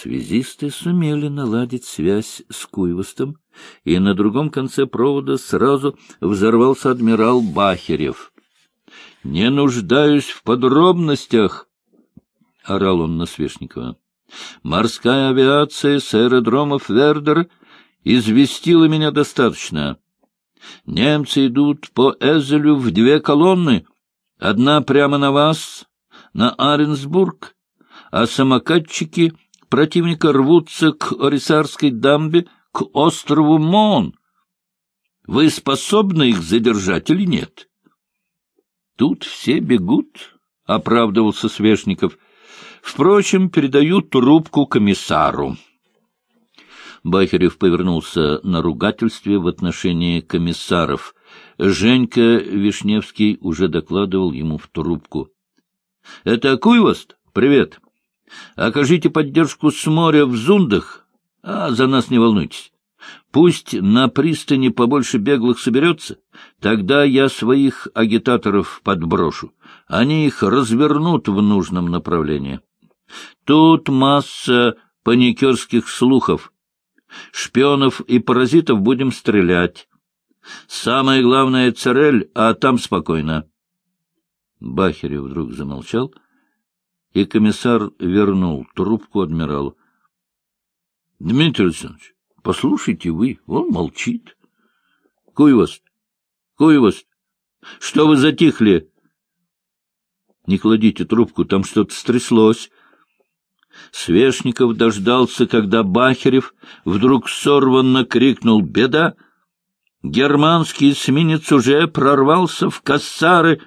Связисты сумели наладить связь с Куйвостом, и на другом конце провода сразу взорвался адмирал Бахерев. — Не нуждаюсь в подробностях, — орал он на Свешникова. — Морская авиация с аэродромов Вердер известила меня достаточно. Немцы идут по Эзелю в две колонны, одна прямо на вас, на Аренсбург, а самокатчики противника рвутся к Орисарской дамбе, к острову Мон. Вы способны их задержать или нет? Тут все бегут, — оправдывался Свешников. Впрочем, передаю трубку комиссару. Бахерев повернулся на ругательстве в отношении комиссаров. Женька Вишневский уже докладывал ему в трубку. — Это Куйвост? Привет. Окажите поддержку с моря в Зундах, а за нас не волнуйтесь. Пусть на пристани побольше беглых соберется, тогда я своих агитаторов подброшу. Они их развернут в нужном направлении. Тут масса паникерских слухов. Шпионов и паразитов будем стрелять. Самое главное — царель, а там спокойно. Бахерев вдруг замолчал — и комиссар вернул трубку адмиралу. — Дмитрий Александрович, послушайте вы, он молчит. — Куйвост, Куйвост, что вы затихли? — Не кладите трубку, там что-то стряслось. Свешников дождался, когда Бахерев вдруг сорванно крикнул «Беда!» Германский эсминец уже прорвался в кассары.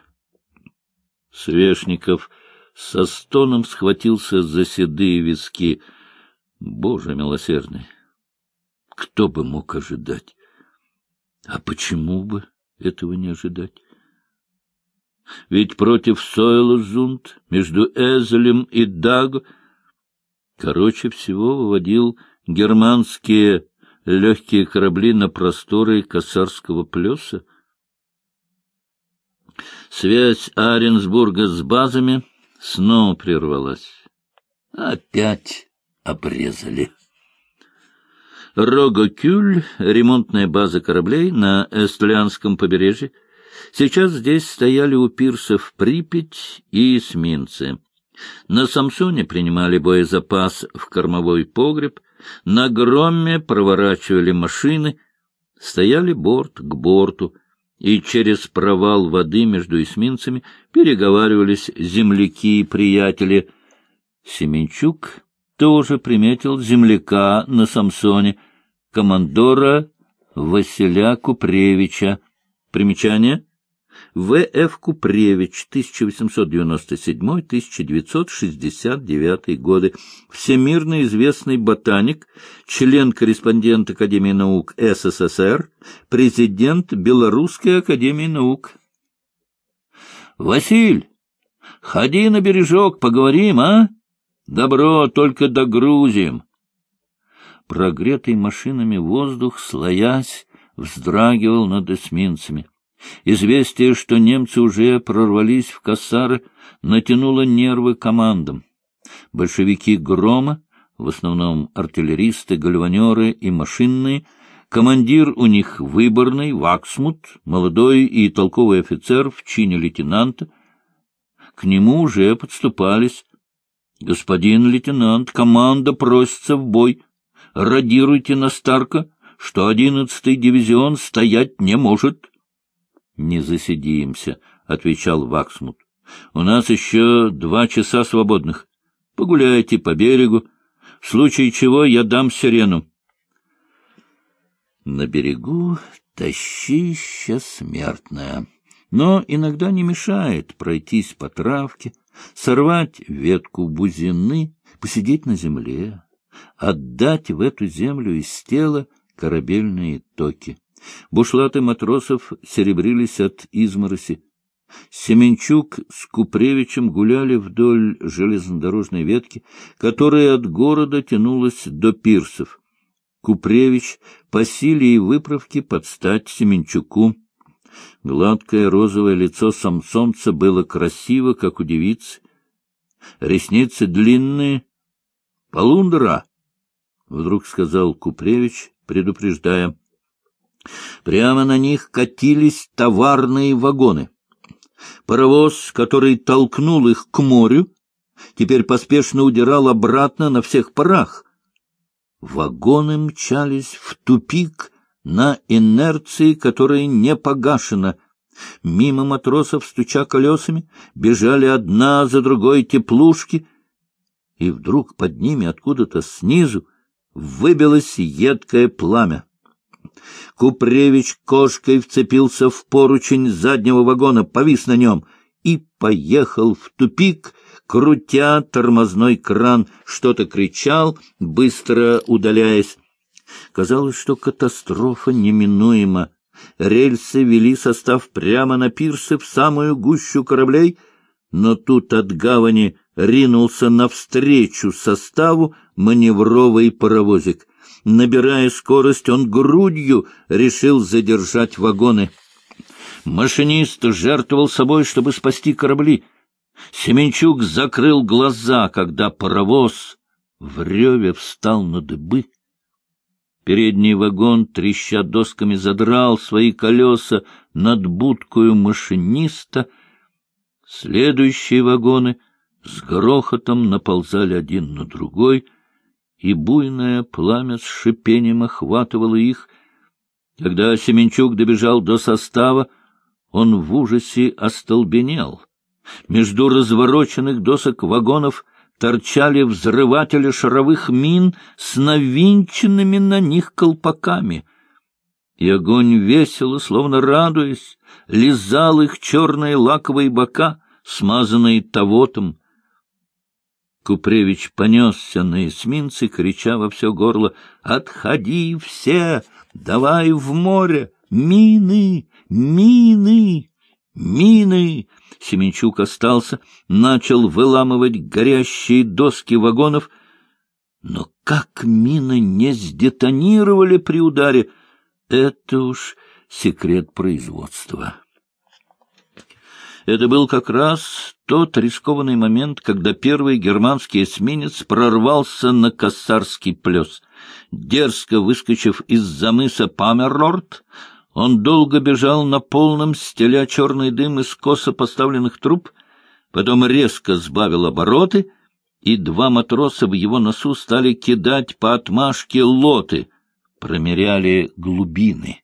Свешников со стоном схватился за седые виски. Боже милосердный! Кто бы мог ожидать? А почему бы этого не ожидать? Ведь против Сойлозунд, между Эзелем и Даго, короче всего выводил германские легкие корабли на просторы Косарского плеса. Связь Аренсбурга с базами снова прервалась. Опять обрезали. Рогокюль, ремонтная база кораблей на Эстлянском побережье. Сейчас здесь стояли у пирсов Припять и эсминцы. На Самсоне принимали боезапас в кормовой погреб, на Громме проворачивали машины, стояли борт к борту, и через провал воды между эсминцами переговаривались земляки и приятели. Семенчук тоже приметил земляка на Самсоне, командора Василя Купревича. Примечание — в.Ф. Купревич, 1897-1969 годы, всемирно известный ботаник, член-корреспондент Академии наук СССР, президент Белорусской Академии наук. «Василь, ходи на бережок, поговорим, а? Добро только догрузим». Прогретый машинами воздух, слоясь, вздрагивал над эсминцами. Известие, что немцы уже прорвались в Кассары, натянуло нервы командам. Большевики Грома, в основном артиллеристы, гальванеры и машинные, командир у них выборный, Ваксмут, молодой и толковый офицер в чине лейтенанта. К нему уже подступались. «Господин лейтенант, команда просится в бой. Радируйте на Старка, что одиннадцатый дивизион стоять не может». — Не засидимся, — отвечал Ваксмут. — У нас еще два часа свободных. Погуляйте по берегу, в случае чего я дам сирену. На берегу тащища смертная, но иногда не мешает пройтись по травке, сорвать ветку бузины, посидеть на земле, отдать в эту землю из тела корабельные токи. Бушлаты матросов серебрились от измороси. Семенчук с Купревичем гуляли вдоль железнодорожной ветки, которая от города тянулась до пирсов. Купревич по силе и выправке подстать Семенчуку. Гладкое розовое лицо самсонца было красиво, как у девицы. Ресницы длинные, Полундра! — вдруг сказал Купревич, предупреждая. Прямо на них катились товарные вагоны. Паровоз, который толкнул их к морю, теперь поспешно удирал обратно на всех парах. Вагоны мчались в тупик на инерции, которая не погашена. Мимо матросов, стуча колесами, бежали одна за другой теплушки, и вдруг под ними откуда-то снизу выбилось едкое пламя. Купревич кошкой вцепился в поручень заднего вагона, повис на нем и поехал в тупик, крутя тормозной кран, что-то кричал, быстро удаляясь. Казалось, что катастрофа неминуема. Рельсы вели состав прямо на пирсы в самую гущу кораблей, но тут от гавани ринулся навстречу составу маневровый паровозик. Набирая скорость, он грудью решил задержать вагоны. Машинист жертвовал собой, чтобы спасти корабли. Семенчук закрыл глаза, когда паровоз в реве встал на дыбы. Передний вагон, треща досками, задрал свои колеса над будкою машиниста. Следующие вагоны с грохотом наползали один на другой, и буйное пламя с шипением охватывало их. Когда Семенчук добежал до состава, он в ужасе остолбенел. Между развороченных досок вагонов торчали взрыватели шаровых мин с навинченными на них колпаками. И огонь весело, словно радуясь, лизал их черные лаковые бока, смазанные тавотом. Купревич понесся на эсминце, крича во все горло «Отходи все! Давай в море! Мины! Мины! Мины!» Семенчук остался, начал выламывать горящие доски вагонов. Но как мины не сдетонировали при ударе, это уж секрет производства. Это был как раз тот рискованный момент, когда первый германский эсминец прорвался на Кассарский плес. Дерзко выскочив из-за мыса Памерлорд, он долго бежал на полном, стеля черный дым из косо поставленных труб, потом резко сбавил обороты, и два матроса в его носу стали кидать по отмашке лоты, промеряли глубины.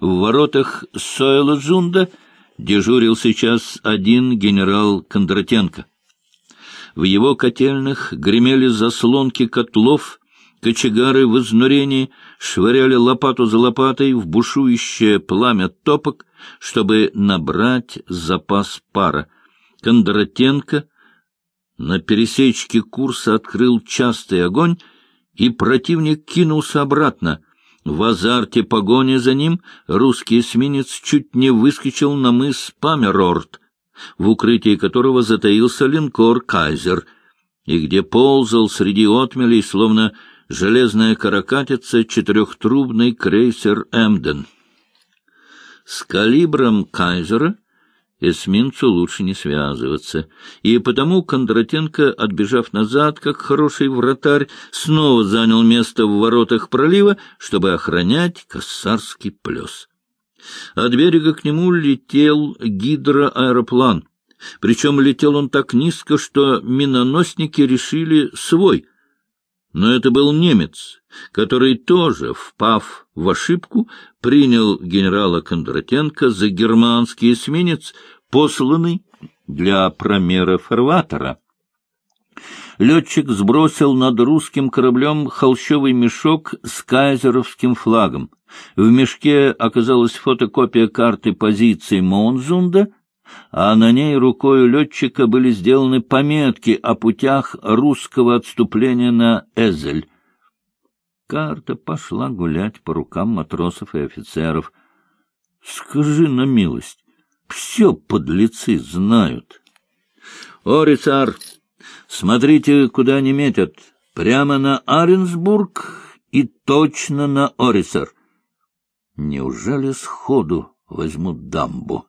В воротах Сойлазунда дежурил сейчас один генерал Кондратенко. В его котельных гремели заслонки котлов, кочегары в изнурении швыряли лопату за лопатой в бушующее пламя топок, чтобы набрать запас пара. Кондратенко на пересечке курса открыл частый огонь, и противник кинулся обратно — в азарте погони за ним русский эсминец чуть не выскочил на мыс Памерорт, в укрытии которого затаился линкор «Кайзер», и где ползал среди отмелей, словно железная каракатица, четырехтрубный крейсер «Эмден». С калибром «Кайзера» эсминцу лучше не связываться, и потому Кондратенко, отбежав назад, как хороший вратарь, снова занял место в воротах пролива, чтобы охранять Кассарский плес. От берега к нему летел гидроаэроплан, причем летел он так низко, что миноносники решили свой. Но это был немец, который тоже, впав в ошибку, принял генерала Кондратенко за германский эсминец, посланный для промера фарватера. Летчик сбросил над русским кораблем холщовый мешок с кайзеровским флагом. В мешке оказалась фотокопия карты позиции Монзунда, а на ней рукой летчика были сделаны пометки о путях русского отступления на Эзель. Карта пошла гулять по рукам матросов и офицеров. Скажи на милость, все подлецы знают. О, рицар, смотрите, куда они метят. Прямо на Аренсбург и точно на Орисар. Неужели сходу возьмут дамбу?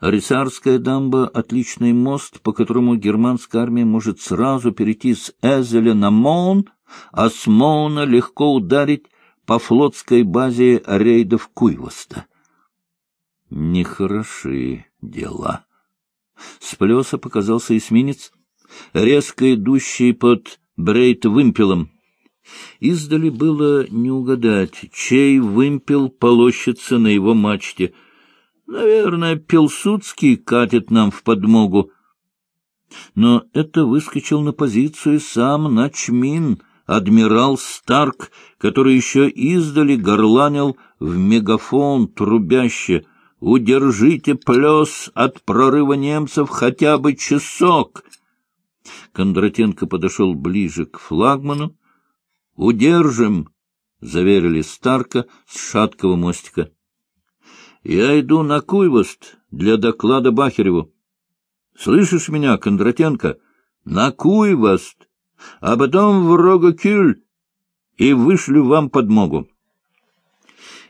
Рисарская дамба — отличный мост, по которому германская армия может сразу перейти с Эзеля на Моун, а с Моуна легко ударить по флотской базе рейдов Куйвоста. Нехороши дела. С плеса показался эсминец, резко идущий под брейт-вымпелом. Издали было не угадать, чей вымпел полощется на его мачте. Наверное, Пилсудский катит нам в подмогу. Но это выскочил на позицию сам Начмин, адмирал Старк, который еще издали горланил в мегафон трубяще «Удержите плес от прорыва немцев хотя бы часок!» Кондратенко подошел ближе к флагману. «Удержим!» — заверили Старка с шаткого мостика. «Я иду на Куйвост для доклада Бахереву. Слышишь меня, Кондратенко? На Куйвост, а потом в Рогокюль, и вышлю вам подмогу».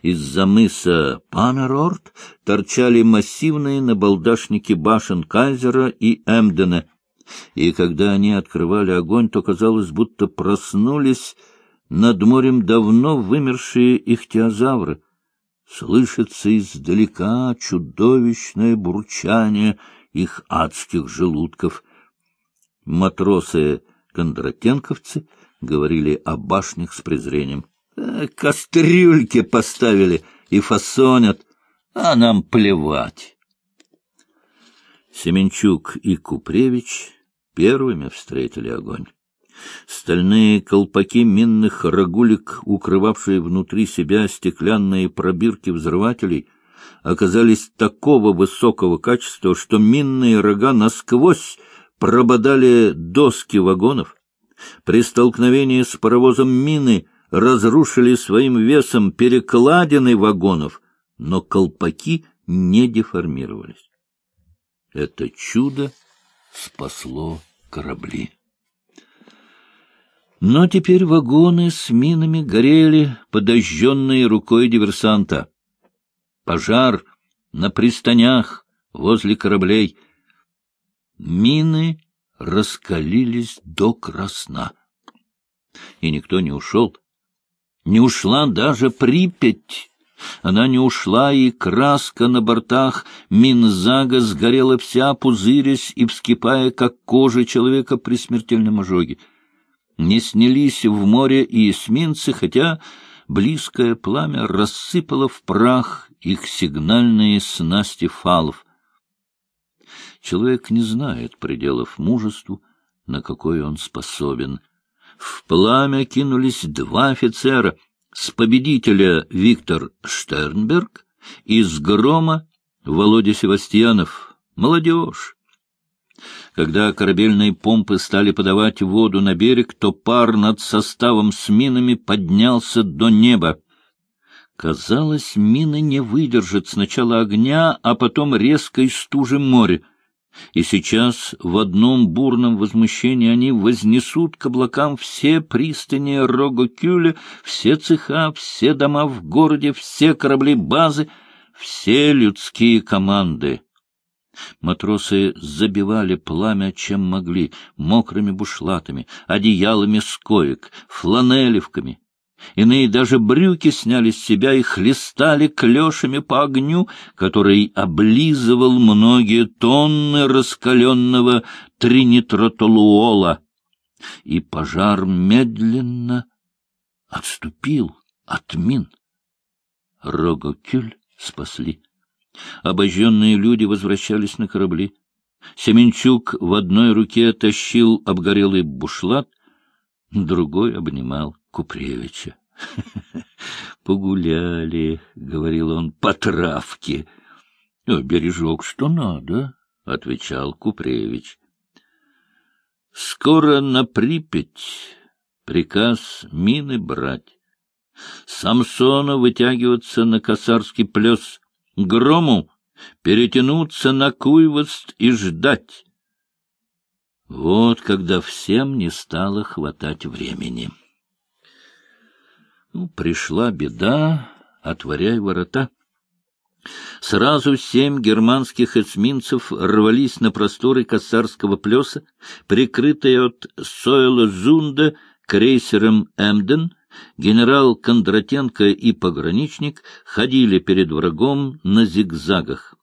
Из-за мыса Памерорт торчали массивные набалдашники башен Кайзера и Эмдена — и когда они открывали огонь, то казалось, будто проснулись над морем давно вымершие ихтиозавры. Слышится издалека чудовищное бурчание их адских желудков. Матросы-кондратенковцы говорили о башнях с презрением. «Э, «Кастрюльки поставили и фасонят, а нам плевать». Семенчук и Купревич первыми встретили огонь. Стальные колпаки минных рогулек, укрывавшие внутри себя стеклянные пробирки взрывателей, оказались такого высокого качества, что минные рога насквозь прободали доски вагонов. При столкновении с паровозом мины разрушили своим весом перекладины вагонов, но колпаки не деформировались. Это чудо спасло корабли. Но теперь вагоны с минами горели, подожженные рукой диверсанта. Пожар на пристанях возле кораблей. Мины раскалились до красна. И никто не ушел. Не ушла даже Припять. Она не ушла, и краска на бортах Минзага сгорела вся, пузырясь и вскипая, как кожа человека при смертельном ожоге. Не снялись в море и эсминцы, хотя близкое пламя рассыпало в прах их сигнальные снасти фалов. Человек не знает пределов мужеству, на какой он способен. В пламя кинулись два офицера — с победителя Виктор Штернберг, из грома Володя Севастьянов. Молодежь! Когда корабельные помпы стали подавать воду на берег, то пар над составом с минами поднялся до неба. Казалось, мины не выдержат сначала огня, а потом резкой стужи моря. И сейчас в одном бурном возмущении они вознесут к облакам все пристани Рогокюля, все цеха, все дома в городе, все корабли базы, все людские команды. Матросы забивали пламя, чем могли, мокрыми бушлатами, одеялами с коек, фланелевками. Иные даже брюки сняли с себя и хлестали клешами по огню, который облизывал многие тонны раскаленного тринитротолуола. И пожар медленно отступил от мин. Рогокюль спасли. Обожженные люди возвращались на корабли. Семенчук в одной руке тащил обгорелый бушлат, другой обнимал Купревича. — Погуляли, — говорил он, — по травке. — Бережок, что надо, — отвечал Купревич. — Скоро на Припять приказ мины брать. Самсона вытягиваться на косарский плес, грому перетянуться на Куйвост и ждать. Вот когда всем не стало хватать времени. Ну, пришла беда, отворяй ворота. Сразу семь германских эсминцев рвались на просторы Кассарского плеса, прикрытые от Сойла Зунда крейсером «Эмден», генерал Кондратенко и пограничник ходили перед врагом на зигзагах.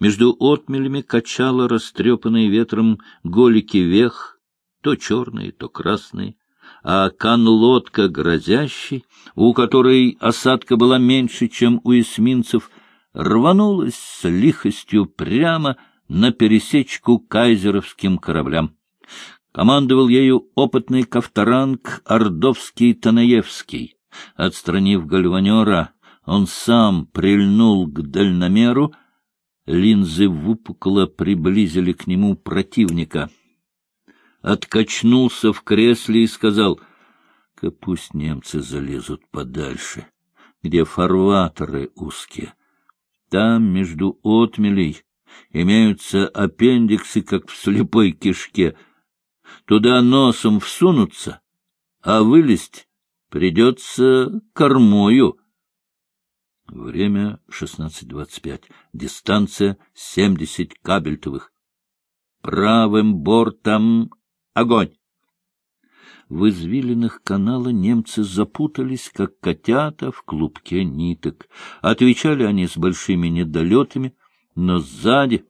Между отмелями качало растрепанные ветром голики вех, то черные, то красные, а канлодка грозящий, у которой осадка была меньше, чем у эсминцев, рванулась с лихостью прямо на пересечку кайзеровским кораблям. Командовал ею опытный кавторанг Ордовский Танаевский. Отстранив гальванера, он сам прильнул к дальномеру, линзы выпукло приблизили к нему противника. Откачнулся в кресле и сказал, — пусть немцы залезут подальше, где фарватеры узкие. Там, между отмелей, имеются аппендиксы, как в слепой кишке — Туда носом всунуться, а вылезть придется кормою. Время 16.25. Дистанция 70 кабельтовых. Правым бортом огонь! В извилинах канала немцы запутались, как котята в клубке ниток. Отвечали они с большими недолетами, но сзади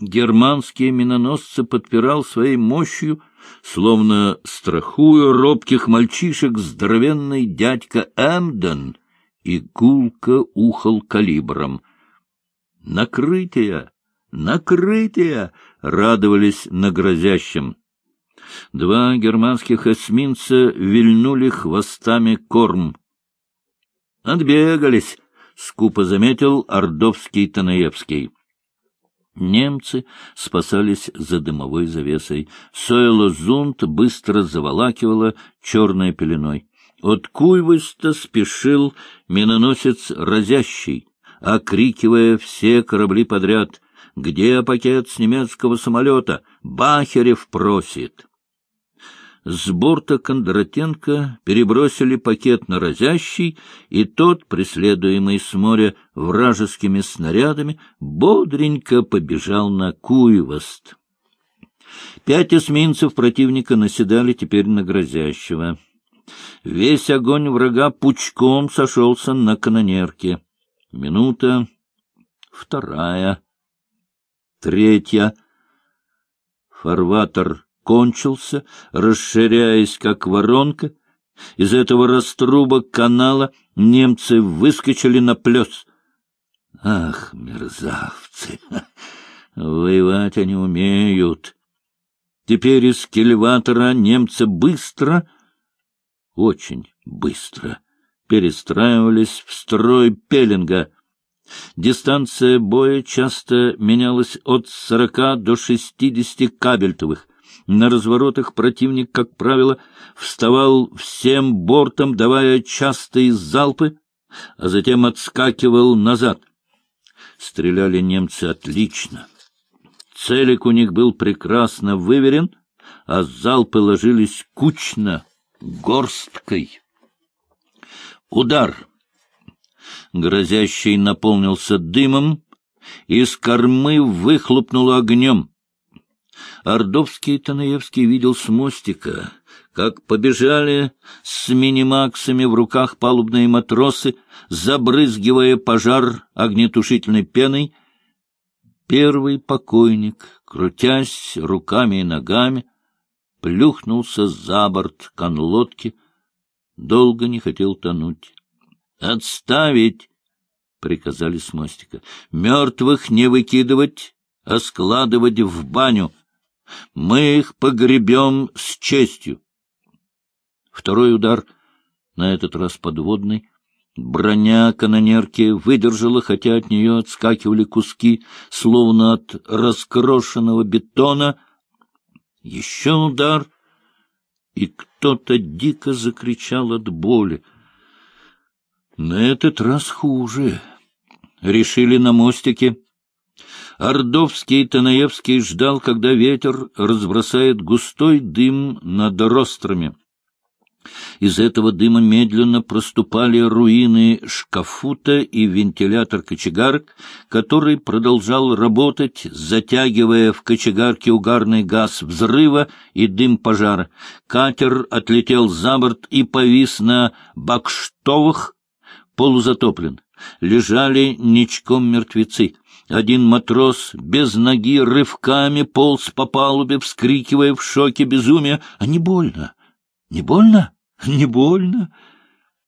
германские миноносцы подпирал своей мощью, словно страхуя робких мальчишек, здоровенный дядька Эмден и гулко ухал калибром. «Накрытие! Накрытие!» — радовались на грозящем. Два германских эсминца вильнули хвостами корм. «Отбегались!» — скупо заметил Ордовский Танаевский. Немцы спасались за дымовой завесой. Сойло Зунт быстро заволакивало черной пеленой. От Куйвыста спешил миноносец разящий, окрикивая все корабли подряд. «Где пакет с немецкого самолета? Бахерев просит!» С борта Кондратенко перебросили пакет на разящий, и тот, преследуемый с моря вражескими снарядами, бодренько побежал на Куйвост. Пять эсминцев противника наседали теперь на грозящего. Весь огонь врага пучком сошелся на канонерке. Минута, вторая, третья. Фарватер кончился, расширяясь как воронка. Из этого раструба канала немцы выскочили на плес. Ах, мерзавцы! Воевать они умеют. Теперь из кильватора немцы быстро, очень быстро, перестраивались в строй пеленга. Дистанция боя часто менялась от сорока до шестидесяти кабельтовых. На разворотах противник, как правило, вставал всем бортом, давая частые залпы, а затем отскакивал назад. Стреляли немцы отлично. Целик у них был прекрасно выверен, а залпы ложились кучно, горсткой. Удар! Грозящий наполнился дымом, из кормы выхлопнуло огнем. Ордовский Танаевский видел с мостика, как побежали с минимаксами в руках палубные матросы, забрызгивая пожар огнетушительной пеной. Первый покойник, крутясь руками и ногами, плюхнулся за борт конлодки, долго не хотел тонуть. «Отставить!» — приказали с мостика. «Мертвых не выкидывать, а складывать в баню. Мы их погребем с честью. Второй удар, на этот раз подводный. Броня канонерки выдержала, хотя от нее отскакивали куски, словно от раскрошенного бетона. Еще удар, и кто-то дико закричал от боли. На этот раз хуже. Решили на мостике Ордовский Танаевский ждал, когда ветер разбросает густой дым над рострами. Из этого дыма медленно проступали руины шкафута и вентилятор кочегарок, который продолжал работать, затягивая в кочегарке угарный газ взрыва и дым пожара. Катер отлетел за борт и повис на бакштовых, полузатоплен. Лежали ничком мертвецы. Один матрос без ноги рывками полз по палубе, вскрикивая в шоке безумия. «А не больно? Не больно?» — Не больно?